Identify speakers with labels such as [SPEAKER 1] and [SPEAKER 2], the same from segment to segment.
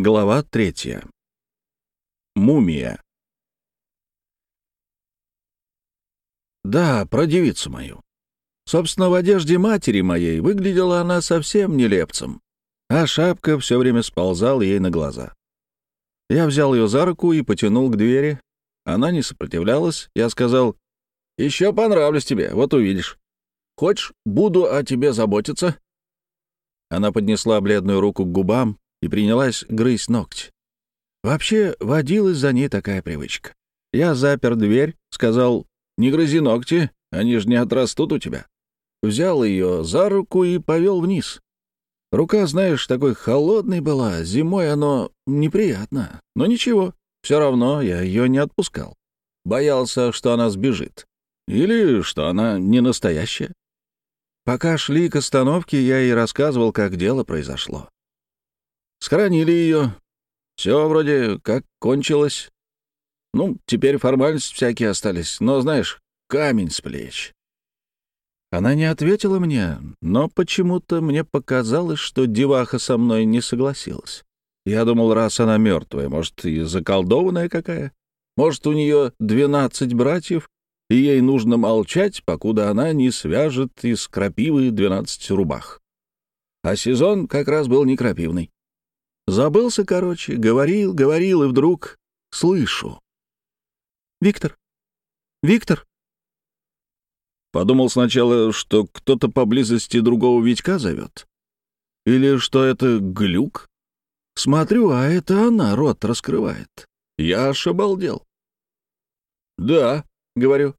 [SPEAKER 1] Глава третья. Мумия. Да, про девицу мою. Собственно, в одежде матери моей выглядела она совсем нелепцем, а шапка все время сползала ей на глаза. Я взял ее за руку и потянул к двери. Она не сопротивлялась. Я сказал, «Еще понравлюсь тебе, вот увидишь. Хочешь, буду о тебе заботиться?» Она поднесла бледную руку к губам, и принялась грызть ногти. Вообще, водилась за ней такая привычка. Я запер дверь, сказал, «Не грызи ногти, они же не отрастут у тебя». Взял ее за руку и повел вниз. Рука, знаешь, такой холодной была, зимой оно неприятно. Но ничего, все равно я ее не отпускал. Боялся, что она сбежит. Или что она не настоящая. Пока шли к остановке, я ей рассказывал, как дело произошло. Схоронили ее. Все вроде как кончилось. Ну, теперь формальности всякие остались, но, знаешь, камень с плеч. Она не ответила мне, но почему-то мне показалось, что деваха со мной не согласилась. Я думал, раз она мертвая, может, и заколдованная какая? Может, у нее двенадцать братьев, и ей нужно молчать, покуда она не свяжет из крапивы двенадцать рубах. А сезон как раз был не крапивный. Забылся, короче, говорил, говорил, и вдруг слышу. «Виктор! Виктор!» Подумал сначала, что кто-то поблизости другого Витька зовет. Или что это глюк. Смотрю, а это она рот раскрывает. Я аж обалдел. «Да», — говорю.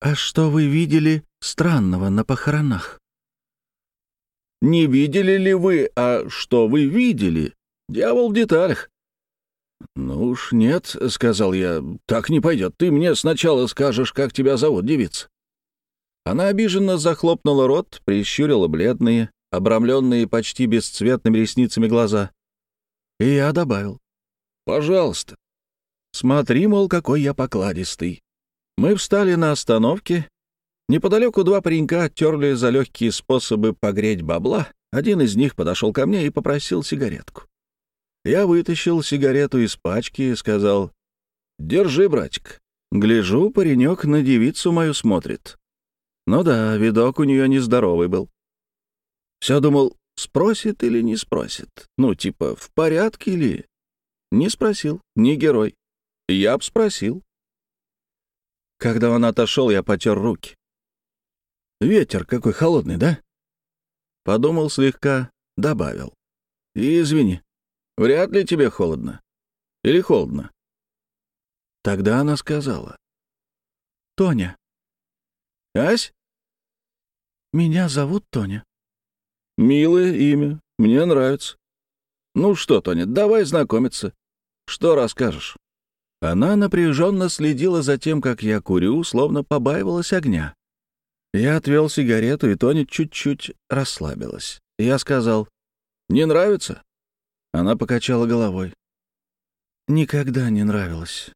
[SPEAKER 1] «А что вы видели странного на похоронах?» Не видели ли вы, а что вы видели? Дьявол в деталях. «Ну уж нет», — сказал я, — «так не пойдет. Ты мне сначала скажешь, как тебя зовут, девица». Она обиженно захлопнула рот, прищурила бледные, обрамленные почти бесцветными ресницами глаза. И я добавил. «Пожалуйста». Смотри, мол, какой я покладистый. Мы встали на остановке, Неподалеку два паренька терли за легкие способы погреть бабла. Один из них подошел ко мне и попросил сигаретку. Я вытащил сигарету из пачки и сказал, «Держи, братик». Гляжу, паренек на девицу мою смотрит. Ну да, видок у нее нездоровый был. Все думал, спросит или не спросит. Ну, типа, в порядке ли? Не спросил, не герой. Я б спросил. Когда он отошел, я потер руки. Ветер какой холодный, да? Подумал слегка, добавил. Извини, вряд ли тебе холодно. Или холодно? Тогда она сказала. Тоня. Ась? Меня зовут Тоня. Милое имя, мне нравится. Ну что, Тоня, давай знакомиться. Что расскажешь? Она напряженно следила за тем, как я курю, словно побаивалась огня. Я отвел сигарету, и Тони чуть-чуть расслабилась. Я сказал, «Не нравится?» Она покачала головой. «Никогда не нравилось».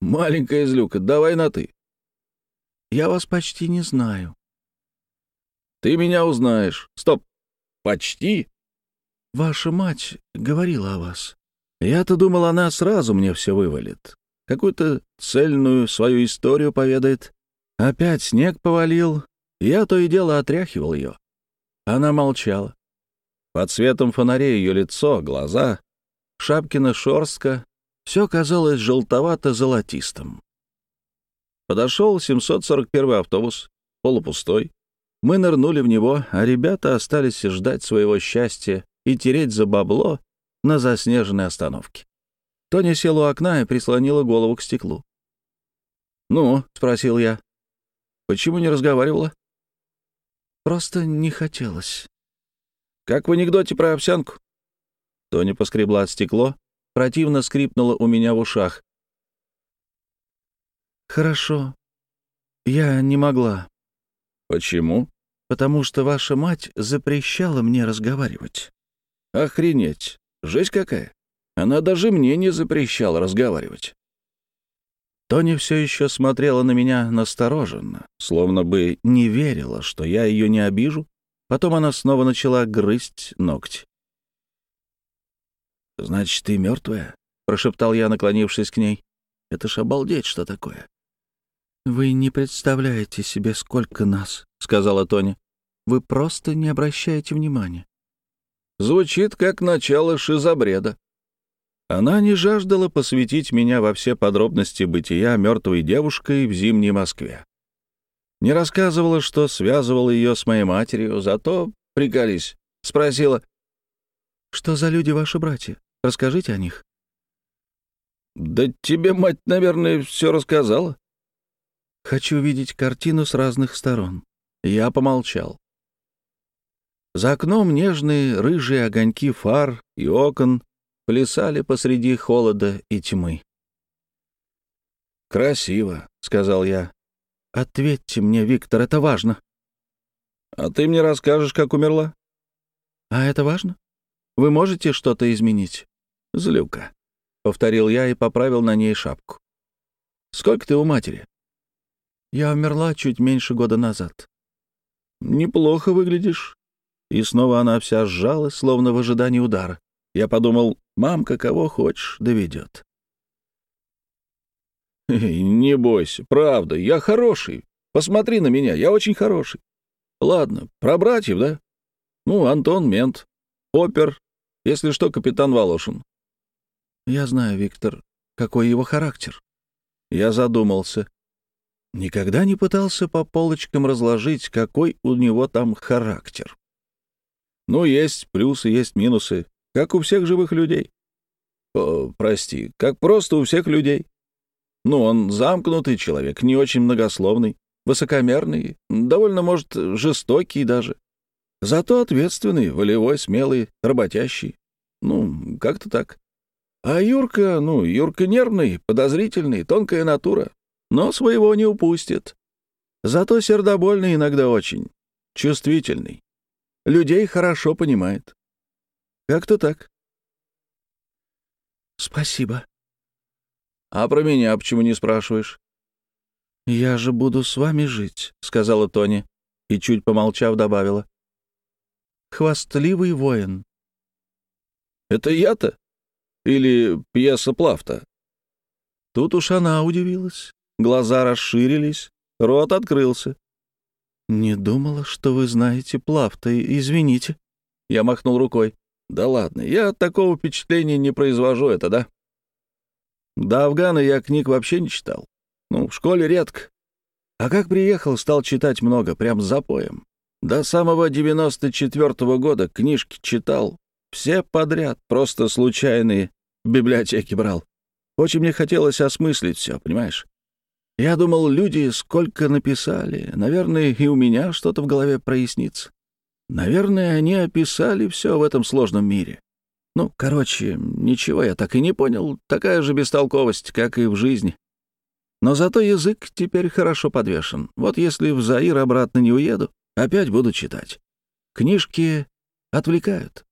[SPEAKER 1] «Маленькая злюка, давай на «ты». «Я вас почти не знаю». «Ты меня узнаешь. Стоп. Почти?» «Ваша мать говорила о вас. Я-то думал, она сразу мне все вывалит. Какую-то цельную свою историю поведает. Опять снег повалил, я то и дело отряхивал ее. Она молчала. Под светом фонарей ее лицо, глаза, Шапкина шорстка — все казалось желтовато-золотистым. Подошел 741 автобус, полупустой. Мы нырнули в него, а ребята остались ждать своего счастья и тереть за бабло на заснеженной остановке. Тоня села у окна и прислонила голову к стеклу. «Ну?» — спросил я. Почему не разговаривала? Просто не хотелось. Как в анекдоте про овсянку. Тоня поскребла стекло, противно скрипнула у меня в ушах. Хорошо. Я не могла. Почему? Потому что ваша мать запрещала мне разговаривать. Охренеть. Жесть какая. Она даже мне не запрещала разговаривать. Тони все еще смотрела на меня настороженно, словно бы не верила, что я ее не обижу. Потом она снова начала грызть ногти. «Значит, ты мертвая?» — прошептал я, наклонившись к ней. «Это ж обалдеть, что такое!»
[SPEAKER 2] «Вы не представляете себе, сколько нас», — сказала Тоня. «Вы просто не обращаете внимания».
[SPEAKER 1] Звучит как начало шизобреда. Она не жаждала посвятить меня во все подробности бытия мертвой девушкой в зимней Москве. Не рассказывала, что связывала ее с моей матерью, зато, приколись, спросила,
[SPEAKER 2] «Что за люди ваши братья? Расскажите о них».
[SPEAKER 1] «Да тебе мать, наверное, все рассказала».
[SPEAKER 2] «Хочу видеть картину с разных сторон».
[SPEAKER 1] Я помолчал. За окном нежные рыжие огоньки фар и окон плясали посреди холода и тьмы. «Красиво», — сказал я.
[SPEAKER 2] «Ответьте мне, Виктор, это важно».
[SPEAKER 1] «А ты мне расскажешь, как умерла?»
[SPEAKER 2] «А это важно? Вы можете что-то изменить?»
[SPEAKER 1] «Злюка», — повторил я и поправил на ней шапку. «Сколько ты у матери?»
[SPEAKER 2] «Я умерла чуть меньше года назад».
[SPEAKER 1] «Неплохо выглядишь». И снова она вся сжалась, словно в ожидании удара. Я подумал, мамка кого хочешь доведет. «Не бойся, правда, я хороший. Посмотри на меня, я очень хороший. Ладно, про братьев, да? Ну, Антон — мент, опер, если что, капитан Волошин».
[SPEAKER 2] «Я знаю, Виктор, какой его характер».
[SPEAKER 1] Я задумался. Никогда не пытался по полочкам разложить, какой у него там характер. Ну, есть плюсы, есть минусы как у всех живых людей. О, прости, как просто у всех людей. Ну, он замкнутый человек, не очень многословный, высокомерный, довольно, может, жестокий даже. Зато ответственный, волевой, смелый, работящий. Ну, как-то так. А Юрка, ну, Юрка нервный, подозрительный, тонкая натура, но своего не упустит. Зато сердобольный иногда очень, чувствительный. Людей хорошо понимает. Как-то так.
[SPEAKER 2] Спасибо.
[SPEAKER 1] А про меня почему не спрашиваешь?
[SPEAKER 2] Я же буду с вами жить, сказала Тони и, чуть помолчав, добавила. Хвастливый воин.
[SPEAKER 1] Это я-то? Или пьеса Плафта? Тут уж она удивилась. Глаза расширились, рот открылся.
[SPEAKER 2] «Не думала, что вы знаете Плафта, извините».
[SPEAKER 1] Я махнул рукой. Да ладно, я такого впечатления не произвожу, это да. До Афгана я книг вообще не читал. Ну, в школе редко. А как приехал, стал читать много, прям запоем. До самого 94-го года книжки читал. Все подряд, просто случайные, в библиотеке брал. Очень мне хотелось осмыслить все, понимаешь? Я думал, люди сколько написали, наверное, и у меня что-то в голове прояснится. Наверное, они описали все в этом сложном мире. Ну, короче, ничего я так и не понял. Такая же бестолковость, как и в жизни. Но зато язык теперь хорошо подвешен. Вот если в Заир обратно не уеду, опять буду читать. Книжки отвлекают.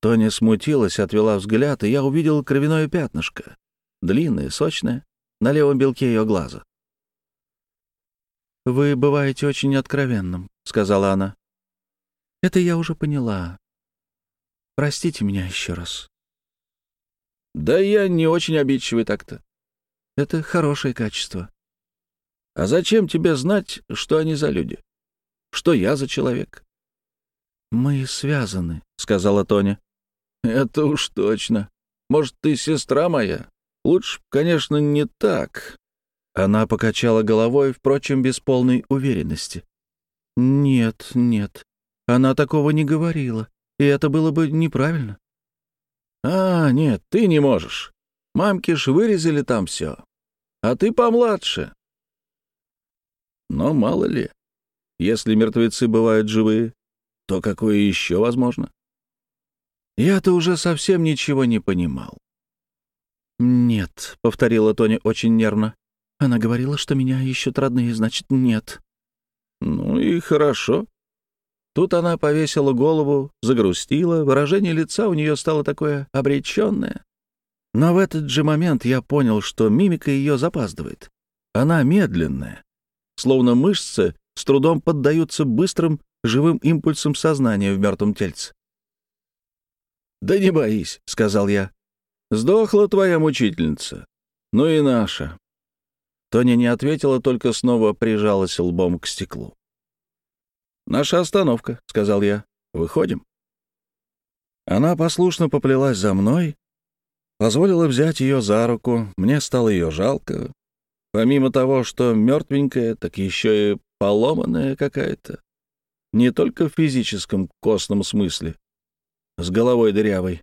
[SPEAKER 1] Тоня смутилась, отвела взгляд, и я увидел кровяное пятнышко. Длинное, сочное, на левом белке ее глаза.
[SPEAKER 2] «Вы бываете очень откровенным», — сказала она. Это я уже поняла. Простите меня еще раз.
[SPEAKER 1] Да я не очень обидчивый так-то.
[SPEAKER 2] Это хорошее качество.
[SPEAKER 1] А зачем тебе знать, что они за люди? Что я за человек?
[SPEAKER 2] Мы связаны, сказала Тоня.
[SPEAKER 1] Это уж точно. Может, ты сестра моя? Лучше, конечно, не так. Она покачала головой, впрочем, без полной уверенности.
[SPEAKER 2] Нет, нет. Она такого не говорила, и это было бы неправильно.
[SPEAKER 1] А, нет, ты не можешь. Мамки ж вырезали там все. А ты помладше. Но мало ли, если мертвецы бывают живые, то какое еще возможно? Я-то уже совсем ничего не понимал.
[SPEAKER 2] «Нет», — повторила Тоня очень нервно. «Она говорила, что меня ищут родные, значит, нет».
[SPEAKER 1] «Ну и хорошо. Тут она повесила голову, загрустила, выражение лица у нее стало такое обреченное. Но в этот же момент я понял, что мимика ее запаздывает. Она медленная, словно мышцы с трудом поддаются быстрым живым импульсам сознания в мертвом тельце. «Да не боись», — сказал я. «Сдохла твоя мучительница. Ну и наша». Тоня не ответила, только снова прижалась лбом к стеклу. «Наша остановка», — сказал я. «Выходим». Она послушно поплелась за мной, позволила взять ее за руку. Мне стало ее жалко. Помимо того, что мертвенькая, так еще и поломанная какая-то. Не только в физическом костном смысле, с головой дырявой,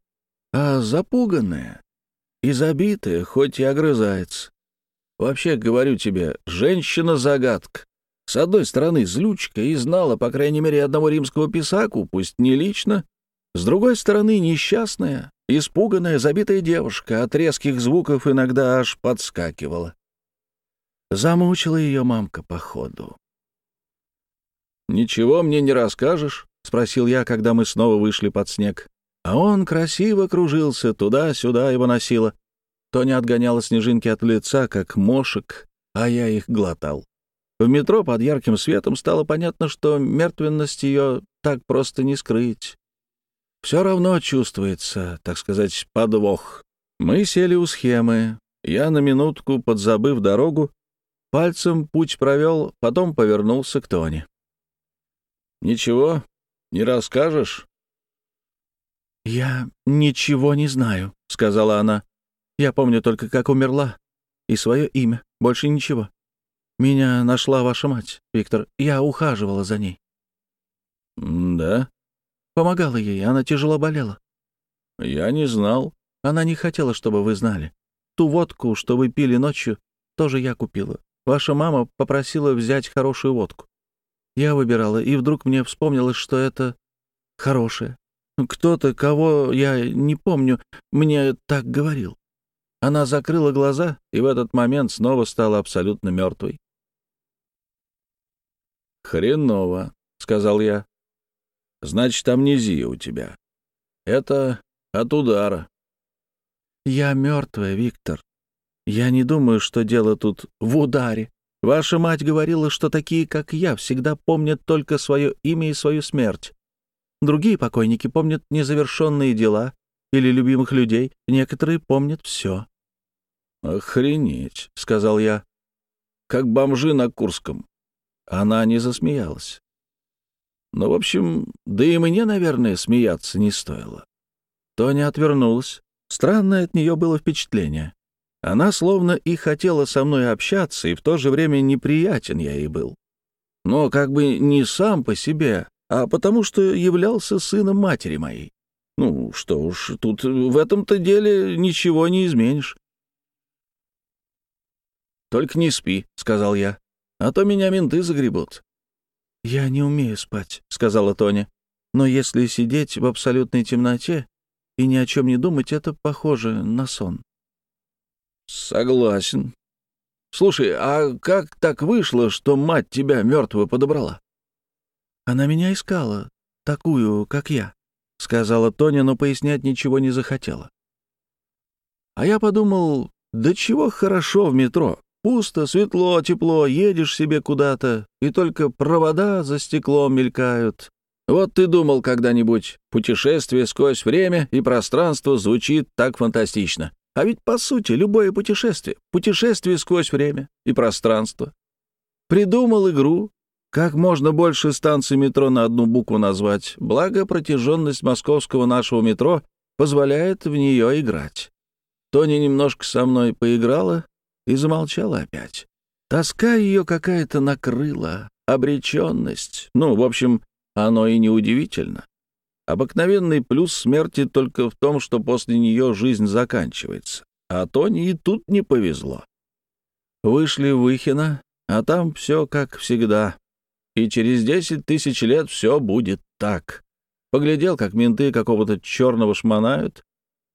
[SPEAKER 1] а запуганная и забитая, хоть и огрызается. Вообще, говорю тебе, женщина-загадка. С одной стороны, злючка и знала, по крайней мере, одного римского писаку, пусть не лично. С другой стороны, несчастная, испуганная, забитая девушка от резких звуков иногда аж подскакивала. Замучила ее мамка, походу. «Ничего мне не расскажешь?» — спросил я, когда мы снова вышли под снег. А он красиво кружился, туда-сюда его носило. Тоня отгоняла снежинки от лица, как мошек, а я их глотал. В метро под ярким светом стало понятно, что мертвенность ее так просто не скрыть. Все равно чувствуется, так сказать, подвох. Мы сели у схемы. Я на минутку, подзабыв дорогу, пальцем путь провел, потом повернулся к Тоне. «Ничего, не расскажешь?»
[SPEAKER 2] «Я ничего не знаю», — сказала она. «Я помню только, как умерла, и свое имя, больше ничего. Меня нашла ваша мать, Виктор, я ухаживала за ней».
[SPEAKER 1] «Да?»
[SPEAKER 2] Помогала ей, она тяжело болела.
[SPEAKER 1] «Я не знал».
[SPEAKER 2] Она не хотела, чтобы вы знали. Ту водку, что вы пили ночью, тоже я купила. Ваша мама попросила взять хорошую водку. Я выбирала, и вдруг мне вспомнилось, что это хорошее. Кто-то, кого я не помню, мне так говорил. Она закрыла глаза и в этот момент снова стала абсолютно мертвой.
[SPEAKER 1] «Хреново», — сказал я. «Значит, амнезия у тебя. Это от удара».
[SPEAKER 2] «Я мертвая, Виктор. Я не думаю, что дело тут в ударе. Ваша мать говорила, что такие, как я, всегда помнят только свое имя и свою смерть. Другие покойники помнят незавершенные дела или любимых людей, некоторые помнят все.
[SPEAKER 1] «Охренеть», — сказал я, — «как бомжи на Курском». Она не засмеялась. Ну, в общем, да и мне, наверное, смеяться не стоило. Тоня отвернулась. Странное от нее было впечатление. Она словно и хотела со мной общаться, и в то же время неприятен я ей был. Но как бы не сам по себе, а потому что являлся сыном матери моей. Ну, что уж, тут в этом-то деле ничего не изменишь. «Только не спи», — сказал я, — «а то меня менты загребут».
[SPEAKER 2] «Я не умею спать», — сказала Тоня. «Но если сидеть в абсолютной темноте и ни о чем не думать, это похоже на сон».
[SPEAKER 1] «Согласен. Слушай, а как так вышло, что мать тебя мертвую подобрала?»
[SPEAKER 2] «Она меня искала, такую, как я», — сказала Тоня, но пояснять ничего не захотела.
[SPEAKER 1] А я подумал, да чего хорошо в метро. Пусто, светло, тепло, едешь себе куда-то, и только провода за стеклом мелькают. Вот ты думал когда-нибудь, путешествие сквозь время и пространство звучит так фантастично. А ведь, по сути, любое путешествие — путешествие сквозь время и пространство. Придумал игру, как можно больше станций метро на одну букву назвать, благо протяженность московского нашего метро позволяет в нее играть. Тоня немножко со мной поиграла и замолчала опять. Тоска ее какая-то накрыла, обреченность. Ну, в общем, оно и неудивительно. Обыкновенный плюс смерти только в том, что после нее жизнь заканчивается. А Тони и тут не повезло. Вышли в Выхино, а там все как всегда. И через десять тысяч лет все будет так. Поглядел, как менты какого-то черного шмонают.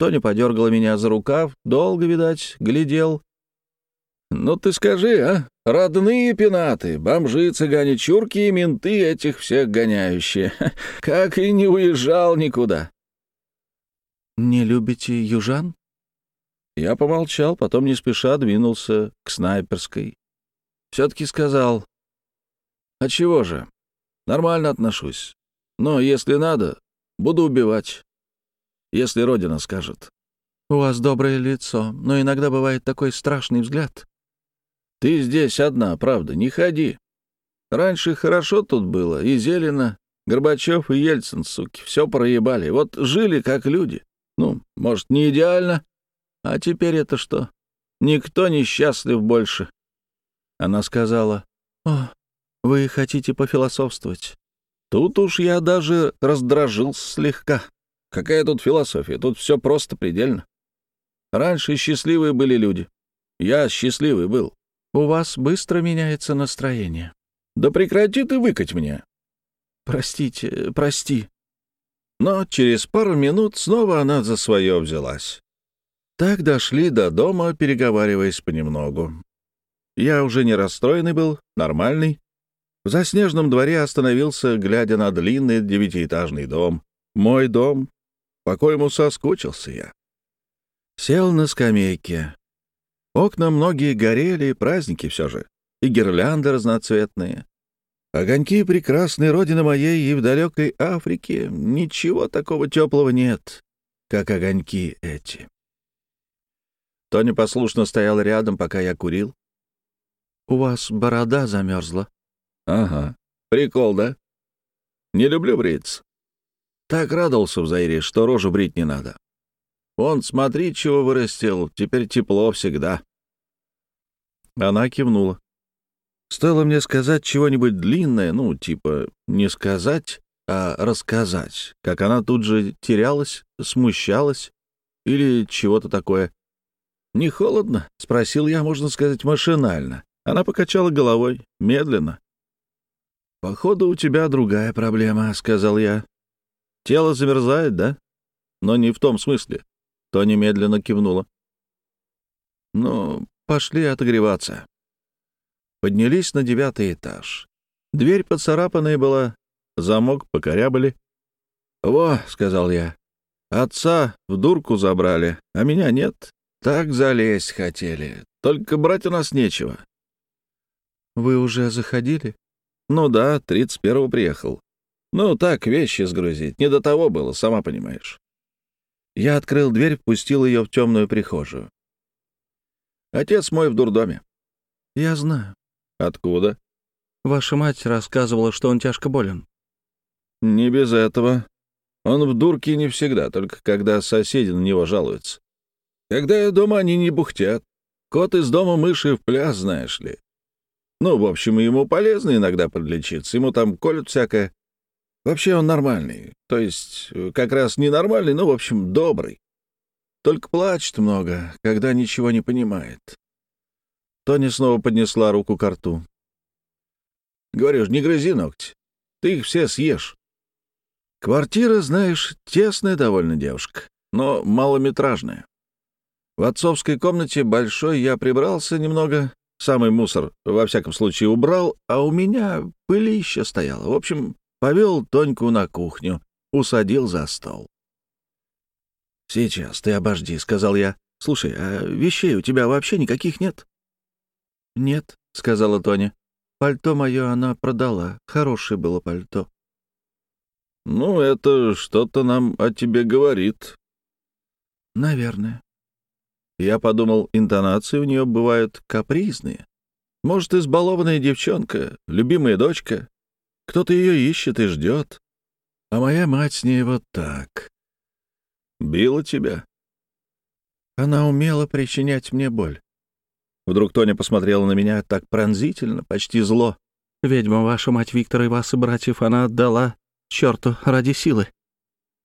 [SPEAKER 1] Тони подергала меня за рукав, долго, видать, глядел. «Ну ты скажи, а? Родные пенаты, бомжи, цыгане, чурки и менты этих всех гоняющие. Как и не уезжал никуда.
[SPEAKER 2] «Не любите южан?»
[SPEAKER 1] Я помолчал, потом не спеша двинулся к снайперской. Все-таки сказал, «А чего же? Нормально отношусь. Но если надо, буду убивать. если Родина скажет.
[SPEAKER 2] «У вас доброе лицо, но иногда бывает такой страшный взгляд».
[SPEAKER 1] «Ты здесь одна, правда, не ходи. Раньше хорошо тут было, и зелено. Горбачев и Ельцин, суки, все проебали. Вот жили как люди. Ну, может, не идеально. А теперь это что? Никто не счастлив больше».
[SPEAKER 2] Она сказала, «О, вы хотите пофилософствовать?»
[SPEAKER 1] Тут уж я даже раздражился слегка. Какая тут философия? Тут все просто предельно. Раньше счастливые были люди. Я счастливый был.
[SPEAKER 2] У вас быстро меняется настроение.
[SPEAKER 1] Да прекрати ты выкать мне.
[SPEAKER 2] Простите, прости.
[SPEAKER 1] Но через пару минут снова она за свое взялась. Так дошли до дома, переговариваясь понемногу. Я уже не расстроенный был, нормальный. В заснеженном дворе остановился, глядя на длинный девятиэтажный дом. Мой дом, по коему соскучился я. Сел на скамейке. Окна многие горели, праздники все же, и гирлянды разноцветные. Огоньки прекрасной родины моей и в далекой Африке ничего такого теплого нет, как огоньки эти. Тони послушно стоял рядом, пока я курил.
[SPEAKER 2] «У вас борода замерзла».
[SPEAKER 1] «Ага. Прикол, да? Не люблю бриться. Так радовался в Заире, что рожу брить не надо. Он, смотри, чего вырастил, теперь тепло всегда. Она кивнула. Стоило мне сказать чего-нибудь длинное, ну, типа не сказать, а рассказать, как она тут же терялась, смущалась или чего-то такое. «Не холодно?» — спросил я, можно сказать, машинально. Она покачала головой, медленно. «Походу, у тебя другая проблема», — сказал я. «Тело замерзает, да? Но не в том смысле. То немедленно кивнула. «Ну, пошли отогреваться». Поднялись на девятый этаж. Дверь поцарапанная была, замок покорябали. «Во», — сказал я, — «отца в дурку забрали, а меня нет. Так залезть хотели, только брать у нас нечего».
[SPEAKER 2] «Вы уже заходили?»
[SPEAKER 1] «Ну да, тридцать первого приехал. Ну так, вещи сгрузить, не до того было, сама понимаешь». Я открыл дверь, впустил ее в темную прихожую. Отец мой в дурдоме.
[SPEAKER 2] Я знаю.
[SPEAKER 1] Откуда?
[SPEAKER 2] Ваша мать рассказывала, что он тяжко болен.
[SPEAKER 1] Не без этого. Он в дурке не всегда, только когда соседи на него жалуются. Когда я дома, они не бухтят. Кот из дома мыши в пляс, знаешь ли. Ну, в общем, ему полезно иногда подлечиться. Ему там колют всякое. Вообще он нормальный. То есть, э, как раз не нормальный, но, в общем, добрый. Только плачет много, когда ничего не понимает. Тони снова поднесла руку к рту. Говоришь, не грызи ногти. Ты их все съешь. Квартира, знаешь, тесная довольно девушка, но малометражная. В отцовской комнате большой я прибрался немного, самый мусор, во всяком случае, убрал, а у меня пылища стояла. В общем, Повел Тоньку на кухню, усадил за стол. «Сейчас, ты обожди», — сказал я. «Слушай, а вещей у тебя вообще никаких нет?»
[SPEAKER 2] «Нет», — сказала Тоня. «Пальто мое она продала. Хорошее было пальто».
[SPEAKER 1] «Ну, это что-то нам о тебе говорит».
[SPEAKER 2] «Наверное».
[SPEAKER 1] Я подумал, интонации у нее бывают капризные. Может, избалованная девчонка, любимая дочка, кто-то ее ищет и ждет. А моя мать с ней вот так. Била тебя?
[SPEAKER 2] Она умела причинять мне боль.
[SPEAKER 1] Вдруг Тоня посмотрела на меня так пронзительно, почти зло.
[SPEAKER 2] «Ведьма, ваша мать Виктора и вас и братьев, она отдала черту ради силы».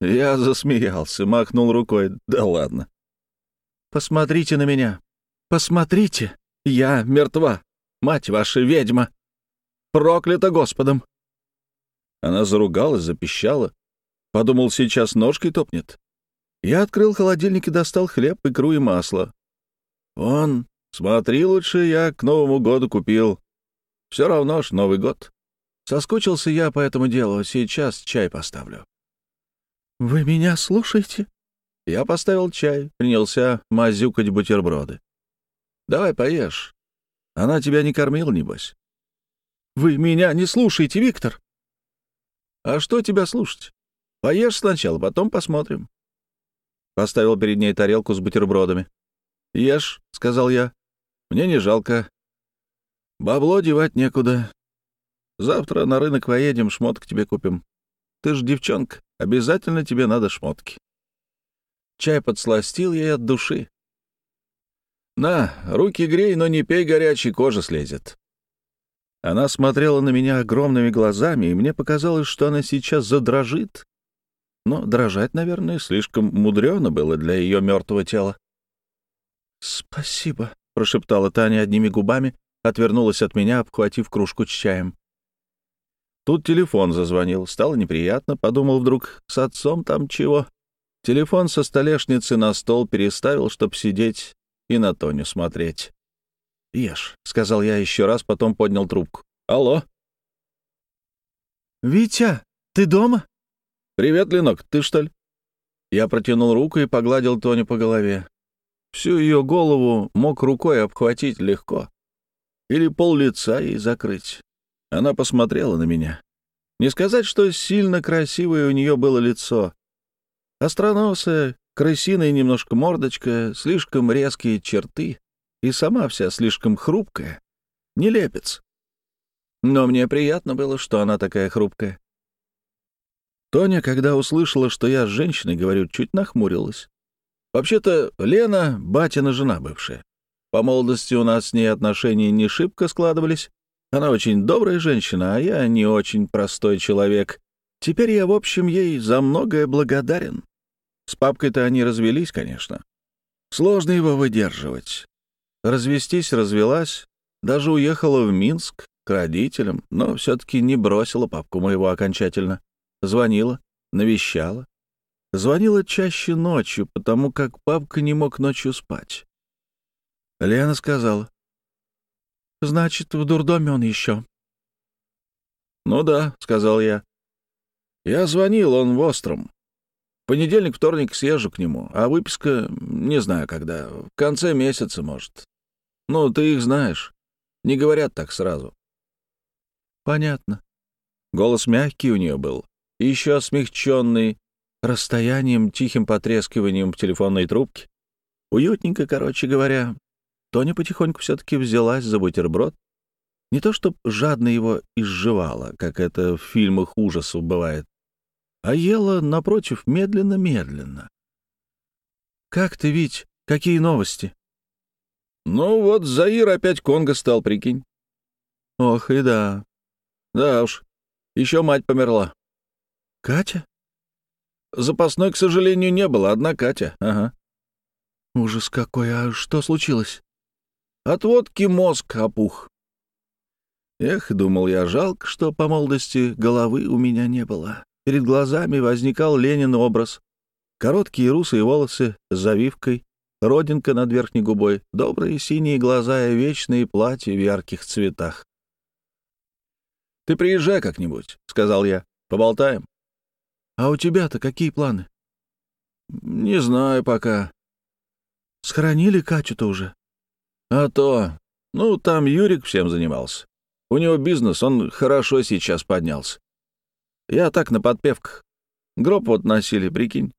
[SPEAKER 1] Я засмеялся, махнул рукой. «Да ладно».
[SPEAKER 2] «Посмотрите на меня. Посмотрите. Я мертва. Мать ваша ведьма. Проклята Господом.
[SPEAKER 1] Она заругалась, запищала. Подумал, сейчас ножкой топнет. Я открыл холодильник и достал хлеб, икру и масло. Он, смотри лучше, я к Новому году купил. Все равно ж Новый год. Соскучился я по этому делу, сейчас чай поставлю.
[SPEAKER 2] «Вы меня слушаете?»
[SPEAKER 1] Я поставил чай, принялся мазюкать бутерброды. «Давай поешь. Она тебя не кормила, небось?»
[SPEAKER 2] «Вы меня не слушаете, Виктор!»
[SPEAKER 1] А что тебя слушать? Поешь сначала, потом посмотрим.
[SPEAKER 2] поставил перед ней тарелку с бутербродами. «Ешь», — сказал я. «Мне не жалко. Бабло девать некуда. Завтра на рынок поедем, шмоток тебе купим. Ты ж девчонка, обязательно тебе надо шмотки». Чай подсластил ей от души. «На, руки грей, но не пей горячий, кожа слезет». Она смотрела на меня огромными глазами, и мне показалось, что она сейчас задрожит. Но дрожать, наверное, слишком мудрено было для ее мертвого тела. «Спасибо», — прошептала Таня одними губами, отвернулась от меня, обхватив кружку с чаем. Тут телефон зазвонил. Стало неприятно, подумал вдруг, с отцом там чего. Телефон со столешницы на стол переставил, чтоб сидеть и на Тоню смотреть. «Ешь», — сказал я еще раз, потом поднял трубку. «Алло?»
[SPEAKER 3] «Витя, ты дома?»
[SPEAKER 2] «Привет, Ленок, ты что ли?» Я протянул руку и погладил Тоню по голове. Всю ее голову мог рукой обхватить легко. Или пол лица ей закрыть. Она посмотрела на меня. Не сказать, что сильно красивое у нее было лицо. Остроносая, крысиная немножко мордочка, слишком резкие черты и сама вся слишком хрупкая. Нелепец. Но мне приятно было, что она такая хрупкая. Тоня, когда услышала, что я с женщиной говорю, чуть нахмурилась. Вообще-то Лена — батина жена бывшая. По молодости у нас с ней отношения не шибко складывались. Она очень добрая женщина, а я не очень простой человек. Теперь я, в общем, ей за многое благодарен. С папкой-то они развелись, конечно. Сложно его выдерживать. Развестись развелась, даже уехала в Минск к родителям, но все-таки не бросила папку моего окончательно. Звонила, навещала. Звонила чаще ночью, потому как папка не мог ночью спать. Лена сказала. «Значит, в дурдоме он еще». «Ну да», — сказал я. «Я звонил, он в Остром. Понедельник, вторник съезжу к нему, а выписка не знаю когда, в конце месяца, может. Ну, ты их знаешь. Не говорят так сразу». «Понятно». Голос мягкий у нее был, и еще смягченный расстоянием, тихим потрескиванием в телефонной трубке. Уютненько, короче говоря. Тоня потихоньку все-таки взялась за бутерброд. Не то чтоб жадно его изживала, как это в фильмах ужасов бывает, а ела, напротив, медленно-медленно. «Как ты, Вить? Какие новости?» «Ну вот, Заир опять Конго стал, прикинь». «Ох и да. Да уж, еще мать померла». «Катя?» Запасной, к сожалению, не было, одна Катя. Ага. Ужас какой, а что случилось? От водки мозг опух. Эх, думал я, жалко, что по молодости головы у меня не было. Перед глазами возникал Ленин образ. Короткие русые волосы с завивкой, родинка над верхней губой, добрые синие глаза и вечные платья в ярких цветах. «Ты приезжай как-нибудь», — сказал я. «Поболтаем». А у тебя-то какие планы? Не знаю пока. Схоронили Катю-то уже? А то. Ну, там Юрик всем занимался. У него бизнес, он хорошо сейчас поднялся. Я так на подпевках. Гроб вот носили, прикинь.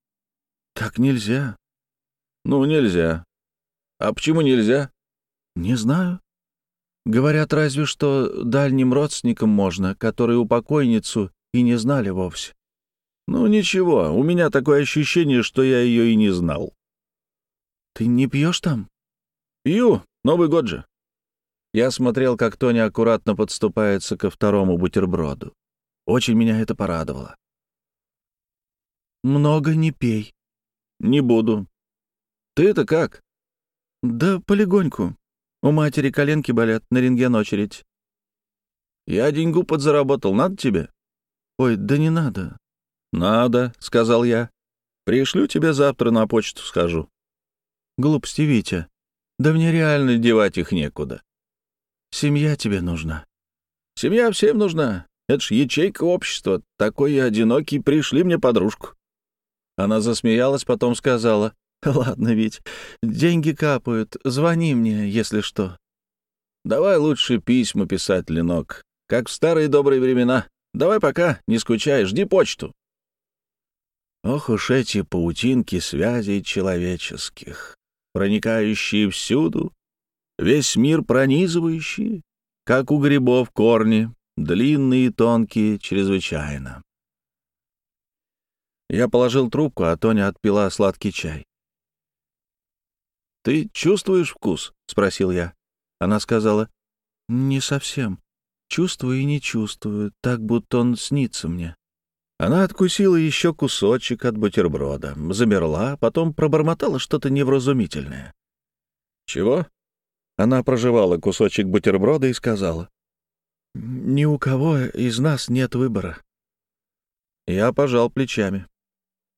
[SPEAKER 2] Так нельзя. Ну, нельзя. А почему нельзя? Не знаю. Говорят, разве что дальним родственникам можно, которые у покойницу и не знали вовсе. «Ну ничего, у меня такое ощущение, что я ее и не знал». «Ты не пьешь там?» «Пью, Новый год же». Я смотрел, как Тоня аккуратно подступается ко второму бутерброду. Очень меня это порадовало. «Много не пей». «Не буду». «Ты-то как?» «Да полегоньку. У матери коленки болят, на рентген очередь». «Я деньгу подзаработал, надо тебе?» «Ой, да не надо. «Надо», — сказал я. «Пришлю тебе завтра на почту схожу». «Глупости, Витя. Да мне реально девать их некуда. Семья тебе нужна». «Семья всем нужна. Это ж ячейка общества. Такой я одинокий, пришли мне подружку». Она засмеялась, потом сказала. «Ладно, Вить, деньги капают. Звони мне, если что». «Давай лучше письма писать, Ленок, как в старые добрые времена. Давай пока, не скучай, жди почту».
[SPEAKER 1] Ох уж эти паутинки связей человеческих, проникающие всюду, весь мир пронизывающие, как у грибов корни, длинные и тонкие чрезвычайно. Я положил трубку, а Тоня отпила сладкий чай. «Ты чувствуешь вкус?» — спросил я. Она сказала, «Не совсем. Чувствую и не чувствую, так будто он снится мне». Она откусила еще кусочек от бутерброда, замерла, потом пробормотала что-то невразумительное. «Чего?» Она прожевала кусочек бутерброда и сказала, «Ни у кого из нас нет выбора». Я пожал плечами.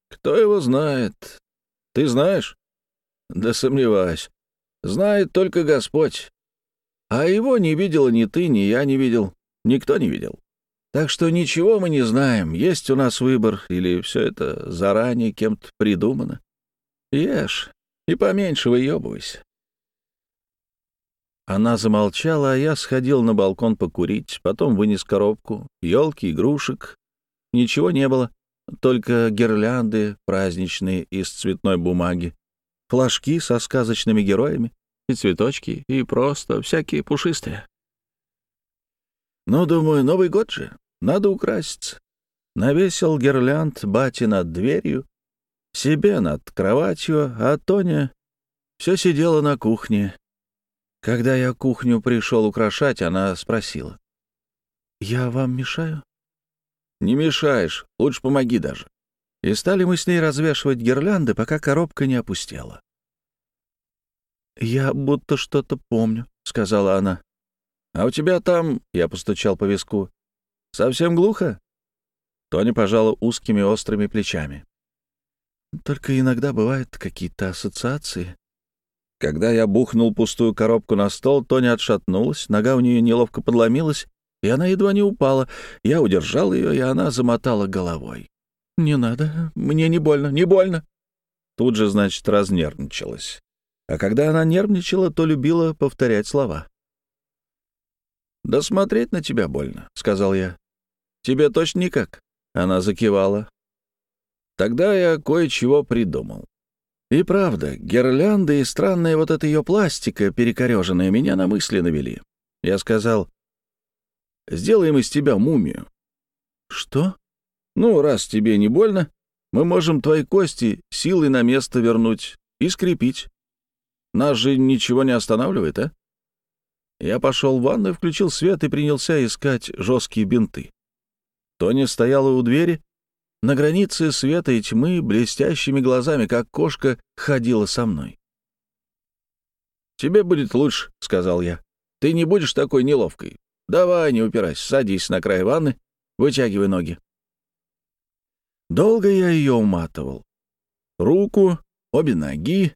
[SPEAKER 1] «Кто его знает? Ты знаешь?» «Да сомневаюсь. Знает только Господь. А его не видела ни ты, ни я не видел. Никто не видел. Так что ничего мы не знаем, есть у нас выбор или все это заранее кем-то придумано. Ешь и поменьше выебывайся. Она замолчала, а я сходил на балкон покурить, потом вынес коробку, елки, игрушек. Ничего не было, только гирлянды праздничные из цветной бумаги, флажки со сказочными героями и цветочки, и просто всякие пушистые. Ну, думаю, Новый год же, надо украситься. Навесил гирлянд бати над дверью, себе над кроватью, а Тоня все сидела на кухне, когда я кухню пришел украшать, она спросила. «Я вам мешаю?» «Не мешаешь, лучше помоги даже». И стали мы с ней развешивать гирлянды, пока коробка не опустела. «Я будто что-то помню», — сказала она. «А у тебя там...» — я постучал по виску. «Совсем глухо?» Тоня пожала узкими острыми плечами. «Только иногда бывают какие-то ассоциации. Когда я бухнул пустую коробку на стол, Тоня отшатнулась, нога у нее неловко подломилась, и она едва не упала. Я удержал ее, и она замотала головой. «Не надо, мне не больно, не больно». Тут же, значит, разнервничалась. А когда она нервничала, то любила повторять слова. «Да смотреть на тебя больно», — сказал я. «Тебе точно никак?» — она закивала. Тогда я кое-чего придумал. И правда, гирлянды и странная вот эта ее пластика, перекореженная, меня на мысли навели. Я сказал, «Сделаем из тебя мумию». «Что?» «Ну, раз тебе не больно, мы можем твои кости силой на место вернуть и скрепить. Нас же ничего не останавливает, а?» Я пошел в ванную, включил свет и принялся искать жесткие бинты. Тоня стояла у двери, на границе света и тьмы, блестящими глазами, как кошка, ходила со мной. «Тебе будет лучше», — сказал я. «Ты не будешь такой неловкой. Давай, не упирайся, садись на край ванны, вытягивай ноги». Долго я ее уматывал. Руку, обе ноги,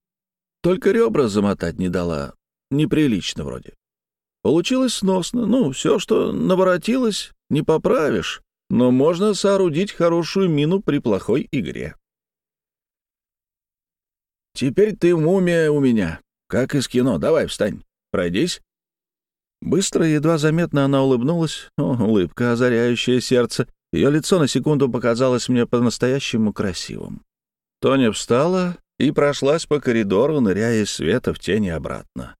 [SPEAKER 1] только ребра замотать не дала. Неприлично вроде. Получилось сносно. Ну, все, что наворотилось, не поправишь но можно соорудить хорошую мину при плохой игре. «Теперь ты мумия у меня, как из кино. Давай, встань, пройдись». Быстро, едва заметно она улыбнулась. О, улыбка, озаряющая сердце. Ее лицо на секунду показалось мне по-настоящему красивым. Тоня встала и прошлась по коридору, ныряя из света в тени обратно.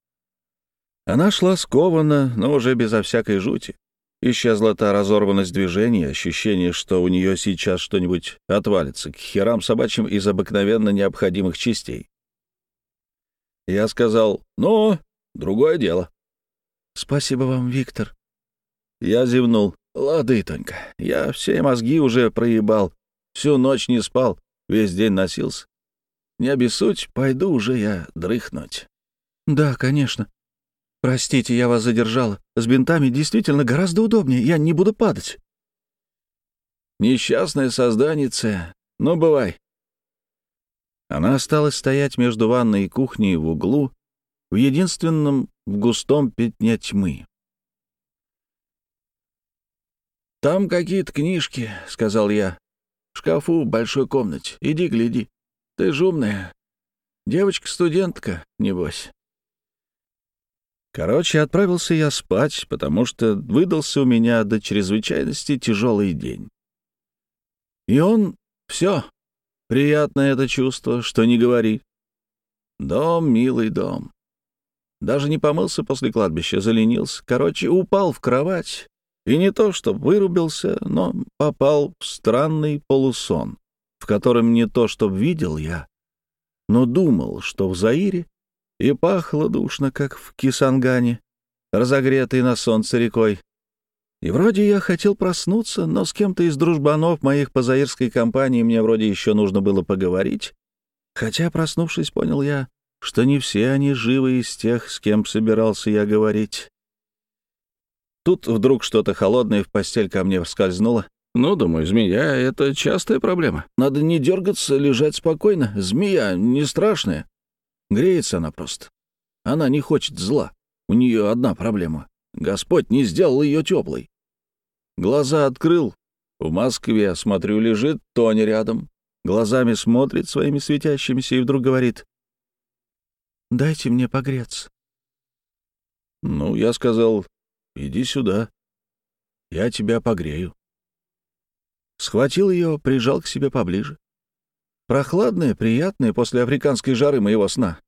[SPEAKER 1] Она шла скованно, но уже безо всякой жути. Исчезла та разорванность движений, ощущение, что у нее сейчас что-нибудь отвалится к херам собачьим из обыкновенно необходимых частей. Я сказал, ну, другое дело. Спасибо вам, Виктор. Я зевнул. Лады, Тонька, я все мозги уже проебал. Всю ночь не спал, весь день носился. Не обессудь, пойду уже я дрыхнуть. Да, конечно. «Простите, я вас задержала. С бинтами действительно гораздо удобнее. Я не буду падать». «Несчастное созданице. Ну, бывай». Она осталась стоять между ванной и кухней в углу, в единственном в густом пятне тьмы. «Там какие-то книжки», — сказал я. «В шкафу в большой комнате. Иди, гляди. Ты ж умная. Девочка-студентка, небось». Короче, отправился я спать, потому что выдался у меня до чрезвычайности тяжелый день. И он все Приятное это чувство, что не говори. Дом, милый дом. Даже не помылся после кладбища, заленился. Короче, упал в кровать. И не то, что вырубился, но попал в странный полусон, в котором не то, что видел я, но думал, что в Заире, и пахло душно, как в Кисангане, разогретый на солнце рекой. И вроде я хотел проснуться, но с кем-то из дружбанов моих по заирской компании мне вроде еще нужно было поговорить. Хотя, проснувшись, понял я, что не все они живы из тех, с кем собирался я говорить. Тут вдруг что-то холодное в постель ко мне скользнуло. Ну, думаю, змея — это частая проблема. Надо не дергаться, лежать спокойно. Змея не страшная. Греется она просто. Она не хочет зла. У нее одна проблема. Господь не сделал ее теплой. Глаза открыл. В Москве, смотрю, лежит Тоня рядом. Глазами смотрит своими светящимися и вдруг говорит. «Дайте мне погреться». Ну, я сказал, иди сюда. Я тебя погрею. Схватил ее, прижал к себе поближе. Прохладная, приятная после африканской жары моего сна.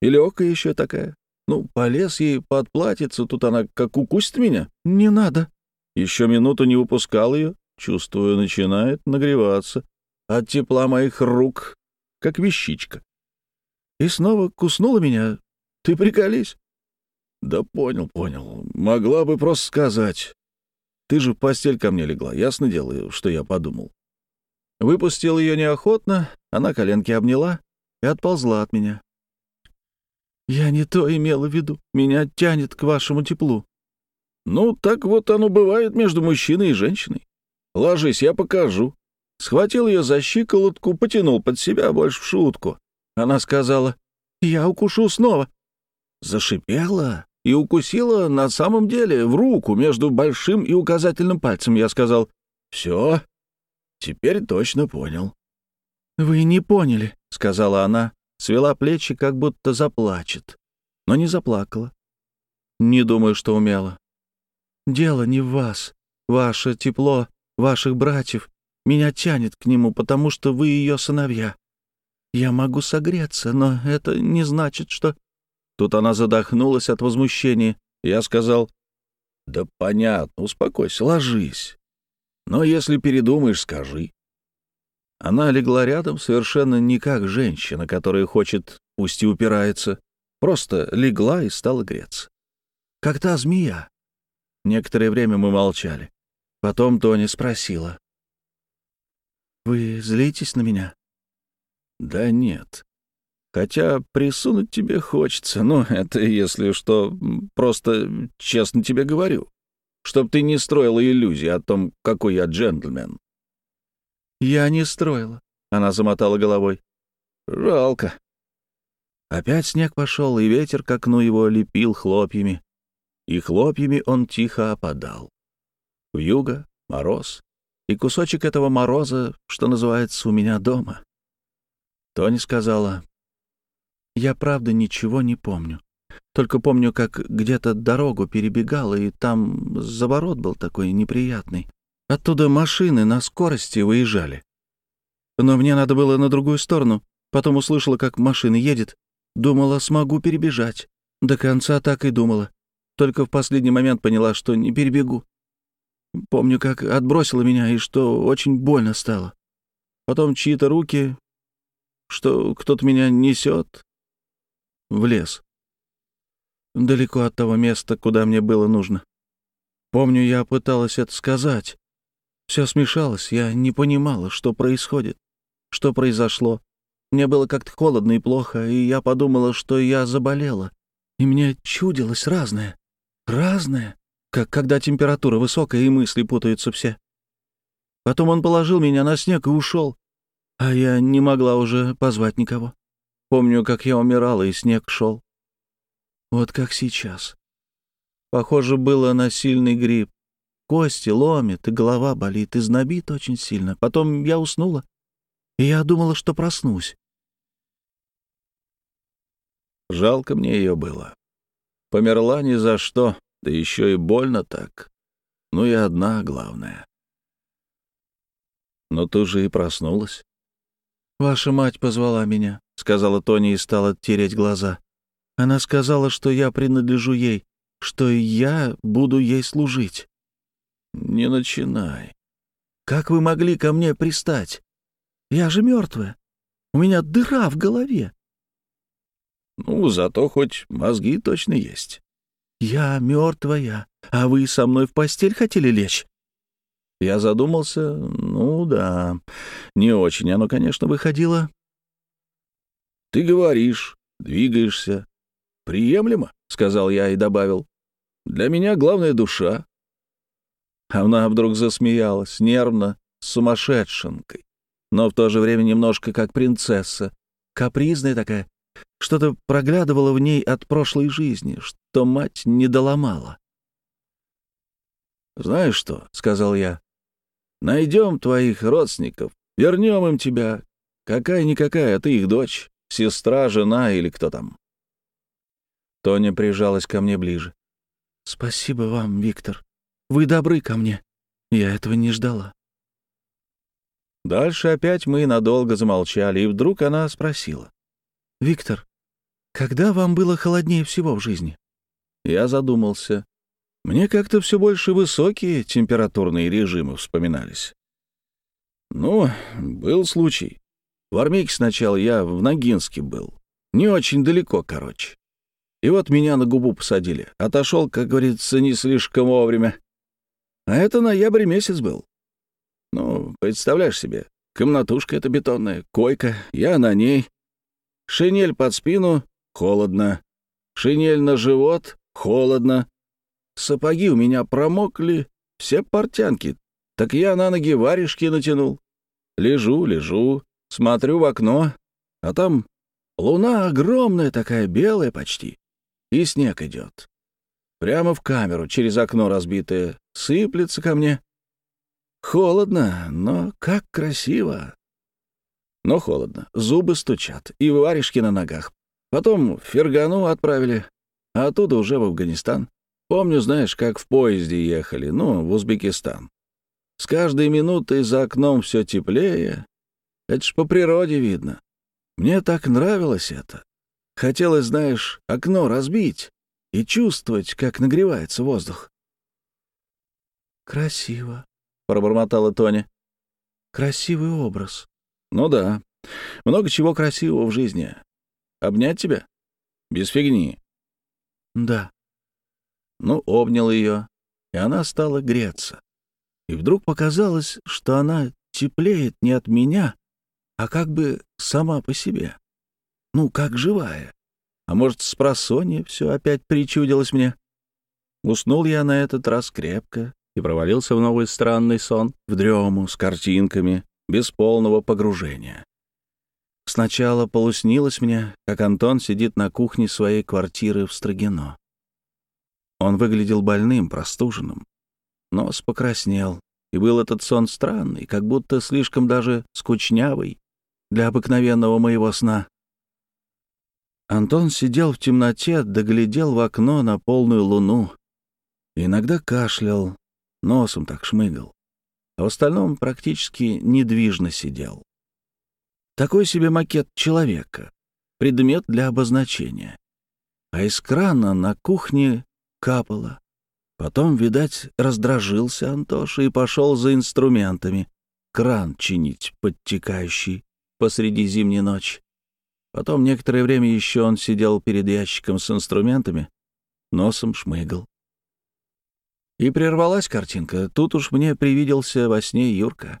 [SPEAKER 1] И легкая еще такая. Ну, полез ей под платьицу, тут она как укусит меня. Не надо. Еще минуту не выпускал ее, чувствую, начинает нагреваться. От тепла моих рук, как вещичка. И снова куснула меня. Ты приколись. Да понял, понял. Могла бы просто сказать. Ты же в постель ко мне легла, ясно дело, что я подумал. Выпустил ее неохотно, она коленки обняла и отползла от меня. «Я не то имела в виду. Меня тянет к вашему теплу». «Ну, так вот оно бывает между мужчиной и женщиной. Ложись, я покажу». Схватил ее за щиколотку, потянул под себя, больше в шутку. Она сказала, «Я укушу снова». Зашипела и укусила на самом деле в руку между большим и указательным пальцем. Я сказал, «Все, теперь точно понял». «Вы не поняли», — сказала она, свела плечи, как будто заплачет, но не заплакала. Не думаю, что умела. Дело не в вас. Ваше тепло, ваших братьев. Меня тянет к нему, потому что вы ее сыновья. Я могу согреться, но это не значит, что...» Тут она задохнулась от возмущения. Я сказал, «Да понятно, успокойся, ложись. Но если передумаешь, скажи. Она легла рядом совершенно не как женщина, которая хочет, пусть и упирается, просто легла и стала греться. Как та змея. Некоторое время мы молчали. Потом Тони спросила. «Вы злитесь на меня?» «Да нет. Хотя присунуть тебе хочется. Ну, это если что, просто честно тебе говорю. Чтоб ты не строила иллюзии о том, какой я джентльмен. «Я не строила», — она замотала головой. «Жалко». Опять снег пошел, и ветер к окну его лепил хлопьями. И хлопьями он тихо опадал. В юго — мороз, и кусочек этого мороза, что называется, у меня дома. Тони сказала, «Я правда ничего не помню. Только помню, как где-то дорогу перебегала, и там заворот был такой неприятный. Оттуда машины на скорости выезжали. Но мне надо было на другую сторону. Потом услышала, как машина едет. Думала, смогу перебежать. До конца так и думала. Только в последний момент поняла, что не перебегу. Помню, как отбросила меня и что очень больно стало. Потом чьи-то руки, что кто-то меня несет в лес. Далеко от того места, куда мне было нужно. Помню, я пыталась это сказать, все смешалось, я не понимала, что происходит, что произошло. Мне было как-то холодно и плохо, и я подумала, что я заболела. И мне чудилось разное. Разное, как когда температура высокая и мысли путаются все. Потом он положил меня на снег и ушел, а я не могла уже позвать никого. Помню, как я умирала, и снег шел. Вот как сейчас. Похоже было на сильный грипп. Кости ломит, и голова болит, и знобит очень сильно. Потом я уснула, и я думала, что проснусь. Жалко мне ее было. Померла ни за что, да еще и больно так. Ну и одна главная. Но ты же и проснулась.
[SPEAKER 2] «Ваша мать позвала меня», — сказала Тони и стала тереть глаза. «Она сказала, что я принадлежу ей, что я буду ей служить».
[SPEAKER 1] «Не начинай».
[SPEAKER 2] «Как вы могли ко мне пристать? Я же мертвая. У меня дыра в голове».
[SPEAKER 1] «Ну, зато хоть мозги точно есть».
[SPEAKER 2] «Я мертвая, а вы со мной в постель хотели лечь?»
[SPEAKER 1] Я задумался. Ну да, не очень оно, конечно, выходило. «Ты говоришь, двигаешься. Приемлемо», — сказал я и добавил. «Для меня главная душа».
[SPEAKER 2] Она вдруг засмеялась, нервно, с сумасшедшенкой, но в то же время немножко как принцесса, капризная такая. Что-то проглядывало в ней от прошлой жизни, что мать не доломала.
[SPEAKER 1] «Знаешь что?» — сказал я. Найдем твоих родственников, вернем им тебя. Какая-никакая, ты их дочь, сестра, жена или кто там».
[SPEAKER 2] Тоня прижалась ко мне ближе. «Спасибо вам, Виктор. Вы добры ко мне. Я этого не ждала».
[SPEAKER 1] Дальше опять мы надолго замолчали, и вдруг она спросила.
[SPEAKER 2] «Виктор, когда вам было холоднее всего в жизни?»
[SPEAKER 1] Я задумался. Мне как-то все больше высокие температурные режимы вспоминались. Ну, был случай. В армейке сначала я в Ногинске был. Не очень далеко, короче. И вот меня на губу посадили. Отошел, как говорится, не слишком вовремя. А это ноябрь месяц был. Ну, представляешь себе, комнатушка эта бетонная, койка, я на ней. Шинель под спину — холодно. Шинель на живот — холодно. Сапоги у меня промокли, все портянки. Так я на ноги варежки натянул. Лежу, лежу, смотрю в окно, а там луна огромная такая, белая почти, и снег идет. Прямо в камеру, через окно разбитое, сыплется ко мне. Холодно, но как красиво. Но холодно, зубы стучат, и варежки на ногах. Потом в Фергану отправили, а оттуда уже в Афганистан. Помню, знаешь, как в поезде ехали, ну, в Узбекистан. С каждой минутой за окном все теплее. Это ж по природе видно. Мне так нравилось это. Хотелось, знаешь, окно разбить и чувствовать, как нагревается воздух.
[SPEAKER 2] «Красиво», — пробормотала Тоня. «Красивый образ».
[SPEAKER 1] «Ну да. Много чего красивого в жизни. Обнять тебя? Без фигни».
[SPEAKER 2] «Да»,
[SPEAKER 1] ну, обнял ее, и она стала греться. И вдруг показалось, что она теплеет не от меня, а как бы сама по себе. Ну, как живая. А может, с просонья все опять причудилось мне. Уснул я на этот раз крепко и провалился в новый странный сон, в дрему с картинками, без полного погружения. Сначала полуснилось мне, как Антон сидит на кухне своей квартиры в Строгино. Он выглядел больным, простуженным. Нос покраснел, и был этот сон странный, как будто слишком даже скучнявый для обыкновенного моего сна. Антон сидел в темноте, доглядел в окно на полную луну. иногда кашлял, носом так шмыгал, а в остальном практически недвижно сидел. Такой себе макет человека, предмет для обозначения. А из крана на кухне капало. Потом, видать, раздражился Антоша и пошел за инструментами. Кран чинить подтекающий посреди зимней ночи. Потом некоторое время еще он сидел перед ящиком с инструментами, носом шмыгал. И прервалась картинка. Тут уж мне привиделся во сне Юрка.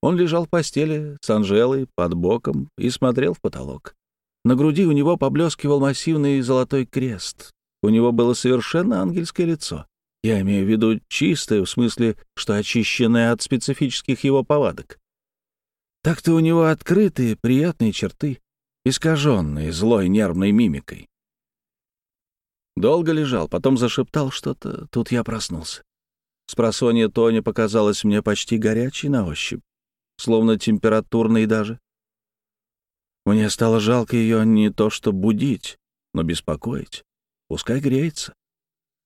[SPEAKER 1] Он лежал в постели с Анжелой под боком и смотрел в потолок. На груди у него поблескивал массивный золотой крест. У него было совершенно ангельское лицо. Я имею в виду чистое, в смысле, что очищенное от специфических его повадок. Так-то у него открытые, приятные черты, искаженные злой нервной мимикой. Долго лежал, потом зашептал что-то, тут я проснулся. Спросонья Тоня показалась мне почти горячей на ощупь, словно температурной даже. Мне стало жалко ее не то что будить, но беспокоить. Пускай греется.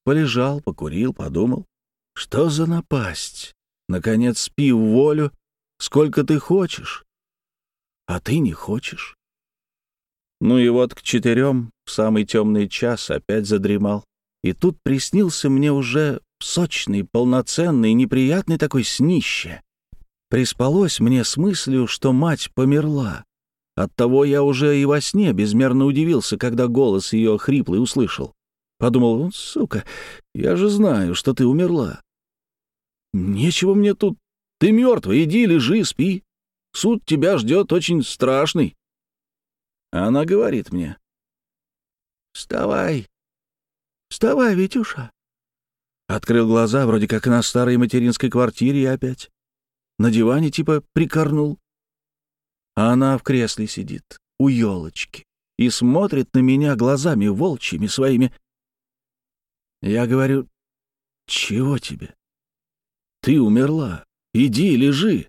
[SPEAKER 1] Полежал, покурил, подумал. Что за напасть? Наконец, спи в волю, сколько ты хочешь.
[SPEAKER 2] а ты не хочешь. Ну и вот к четырем, в самый темный час, опять задремал. И тут приснился мне уже сочный, полноценный, неприятный такой снище. Приспалось мне с мыслью, что мать померла. Оттого я уже и во сне безмерно удивился, когда голос ее хриплый услышал. Подумал, сука, я же знаю, что ты умерла. Нечего мне тут. Ты мертвый, иди, лежи, спи. Суд тебя ждет очень страшный. Она говорит мне. Вставай. Вставай, Витюша. Открыл глаза, вроде как на старой материнской квартире опять. На диване типа прикорнул. А она в кресле сидит, у елочки, и смотрит на меня глазами волчьими своими. Я говорю, чего тебе? Ты умерла. Иди, лежи.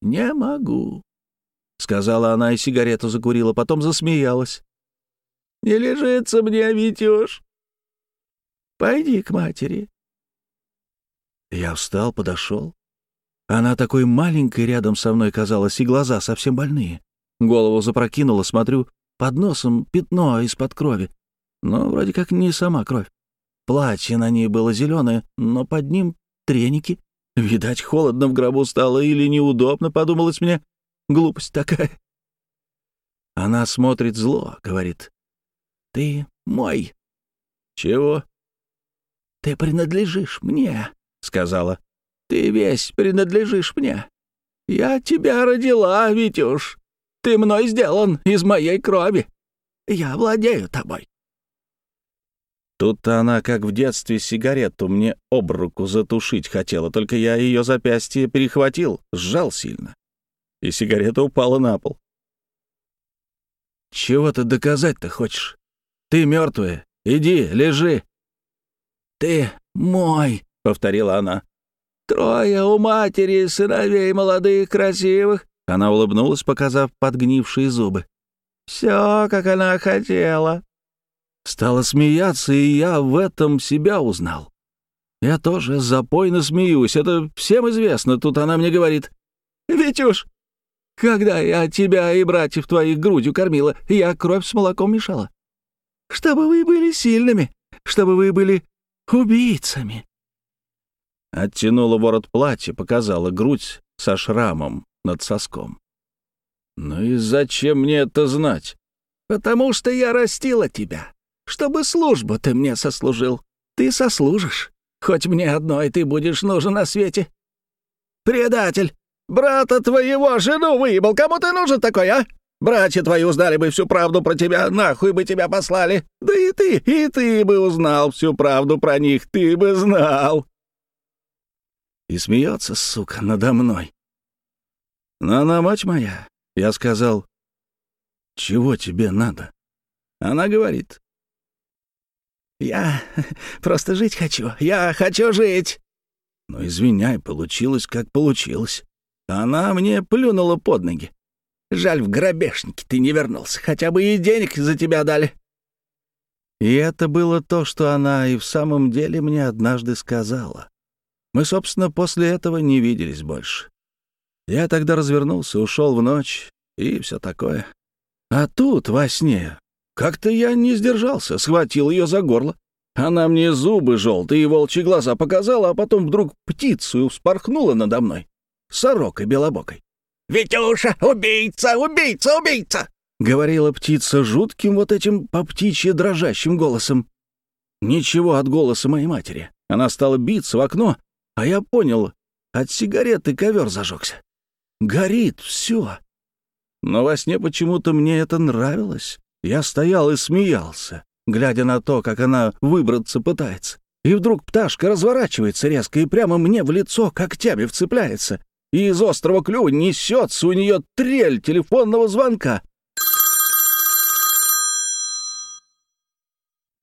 [SPEAKER 2] Не могу, — сказала она и сигарету закурила, потом засмеялась. «Не лежится мне, Витюш. Пойди к матери». Я встал, подошел. Она такой маленькой рядом со мной казалась, и глаза совсем больные. Голову запрокинула, смотрю, под носом пятно из-под крови. Но вроде как не сама кровь. Платье на ней было зеленое, но под ним треники. Видать, холодно в гробу стало или неудобно, подумалось мне. Глупость такая. Она смотрит зло, говорит. Ты мой. Чего? Ты принадлежишь мне, сказала. Ты весь принадлежишь мне. Я тебя родила, Витюш. Ты мной сделан из моей крови. Я владею тобой. Тут-то она, как в детстве, сигарету мне об руку затушить хотела, только я ее запястье перехватил, сжал сильно. И сигарета упала на пол. «Чего ты доказать-то хочешь? Ты мертвая. Иди, лежи». «Ты мой», — повторила она. Трое у матери сыновей молодых, красивых. Она улыбнулась, показав подгнившие зубы. Все, как она хотела. Стала смеяться, и я в этом себя узнал. Я тоже запойно смеюсь, это всем известно. Тут она мне говорит. «Витюш, когда я тебя и братьев твоих грудью кормила, я кровь с молоком мешала. Чтобы вы были сильными, чтобы вы были убийцами. Оттянула ворот платья, показала грудь со шрамом над соском. «Ну и зачем мне это знать?» «Потому что я растила тебя, чтобы службу ты мне сослужил. Ты сослужишь, хоть мне одной ты будешь нужен на свете. Предатель! Брата твоего жену выебал, кому ты нужен такой, а? Братья твои узнали бы всю правду про тебя, нахуй бы тебя послали. Да и ты, и ты бы узнал всю правду про них, ты бы знал и смеется, сука, надо мной. Но она мать моя. Я сказал, чего тебе надо? Она говорит, я просто жить хочу, я хочу жить. Но извиняй, получилось, как получилось. Она мне плюнула под ноги. Жаль, в грабежнике ты не вернулся, хотя бы и денег за тебя дали. И это было то, что она и в самом деле мне однажды сказала. Мы, собственно, после этого не виделись больше. Я тогда развернулся, ушел в ночь и все такое. А тут, во сне, как-то я не сдержался, схватил ее за горло. Она мне зубы желтые и волчьи глаза показала, а потом вдруг птицу вспорхнула надо мной. Сорокой белобокой. «Витюша, убийца, убийца, убийца!» — говорила птица жутким вот этим по птичьи дрожащим голосом. Ничего от голоса моей матери. Она стала биться в окно, а я понял, от сигареты ковер зажегся. Горит все. Но во сне почему-то мне это нравилось. Я стоял и смеялся, глядя на то, как она выбраться пытается. И вдруг пташка разворачивается резко и прямо мне в лицо когтями вцепляется. И из острого клюва несется у нее трель телефонного звонка.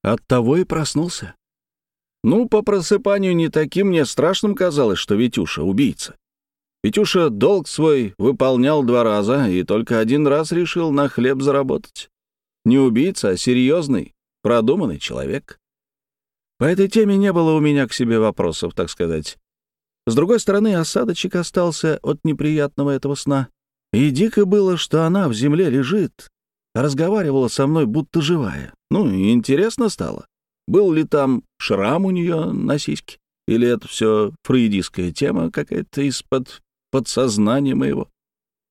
[SPEAKER 2] Оттого и проснулся. Ну, по просыпанию не таким мне страшным казалось, что Витюша — убийца. Витюша долг свой выполнял два раза и только один раз решил на хлеб заработать. Не убийца, а серьезный, продуманный человек. По этой теме не было у меня к себе вопросов, так сказать. С другой стороны, осадочек остался от неприятного этого сна. И дико было, что она в земле лежит, разговаривала со мной, будто живая. Ну, интересно стало, был ли там шрам у нее на сиське, или это все фрейдистская тема какая-то из-под подсознания моего.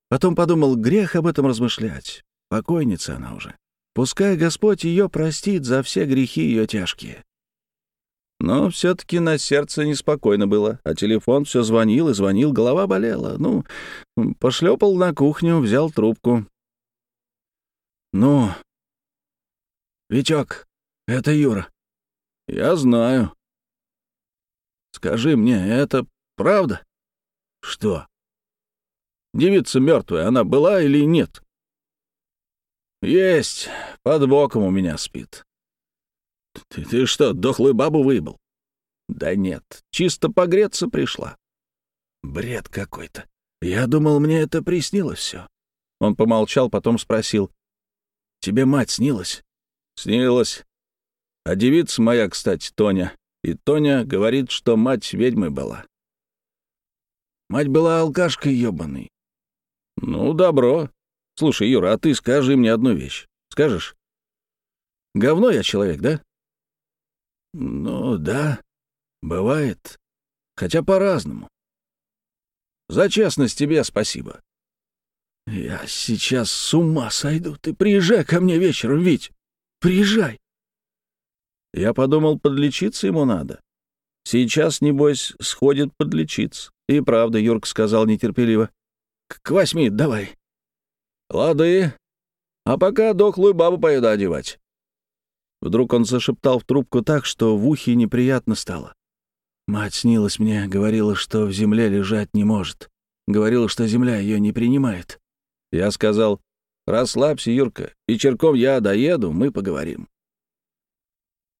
[SPEAKER 2] Потом подумал, грех об этом размышлять. Покойница она уже. Пускай Господь ее простит за все грехи ее тяжкие. Но все-таки на сердце неспокойно было, а телефон все звонил и звонил, голова болела. Ну, пошлепал на кухню, взял трубку. «Ну, Витек, это Юра». «Я знаю». «Скажи мне, это правда?» «Что?» «Девица мертвая, она была или нет?» «Есть, под боком у меня спит». Ты, «Ты что, дохлую бабу выебал?» «Да нет, чисто погреться пришла». «Бред какой-то. Я думал, мне это приснилось все». Он помолчал, потом спросил. Тебе мать снилась?» «Снилась. А девица моя, кстати, Тоня. И Тоня говорит, что мать ведьмой была». «Мать была алкашкой ебаной». «Ну, добро. Слушай, Юра, а ты скажи мне одну вещь. Скажешь? Говно я человек, да?» «Ну, да. Бывает. Хотя по-разному. За честность тебе спасибо. «Я сейчас с ума сойду. Ты приезжай ко мне вечером, Вить. Приезжай!» Я подумал, подлечиться ему надо. Сейчас, небось, сходит подлечиться. И правда, Юрк сказал нетерпеливо. «К восьми давай». «Лады. А пока дохлую бабу поеду одевать». Вдруг он зашептал в трубку так, что в ухе неприятно стало. Мать снилась мне, говорила, что в земле лежать не может. Говорила, что земля ее не принимает. Я сказал, «Расслабься, Юрка, вечерком я доеду, мы поговорим».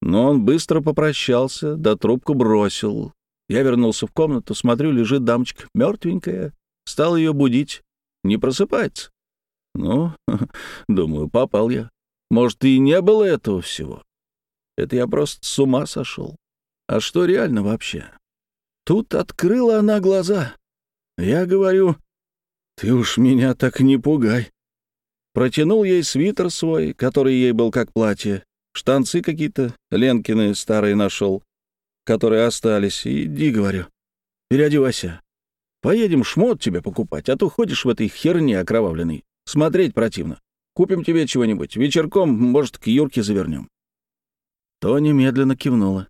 [SPEAKER 2] Но он быстро попрощался, да трубку бросил. Я вернулся в комнату, смотрю, лежит дамочка, мертвенькая. Стал ее будить. Не просыпается. Ну, думаю, попал я. Может, и не было этого всего. Это я просто с ума сошел. А что реально вообще? Тут открыла она глаза. Я говорю, «Ты уж меня так не пугай». Протянул ей свитер свой, который ей был как платье, штанцы какие-то, Ленкины старые нашел, которые остались. Иди, говорю, переодевайся. Поедем шмот тебе покупать, а то ходишь в этой херне окровавленной. Смотреть противно. Купим тебе чего-нибудь. Вечерком, может, к Юрке завернем. Тоня медленно кивнула.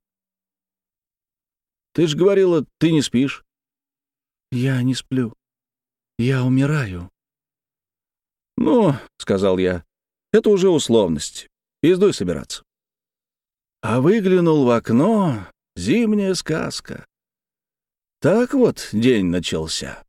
[SPEAKER 2] «Ты ж говорила, ты не спишь». «Я не сплю», я умираю». «Ну, — сказал я, — это уже условность. Пиздуй собираться». А выглянул в окно зимняя сказка. Так вот день начался.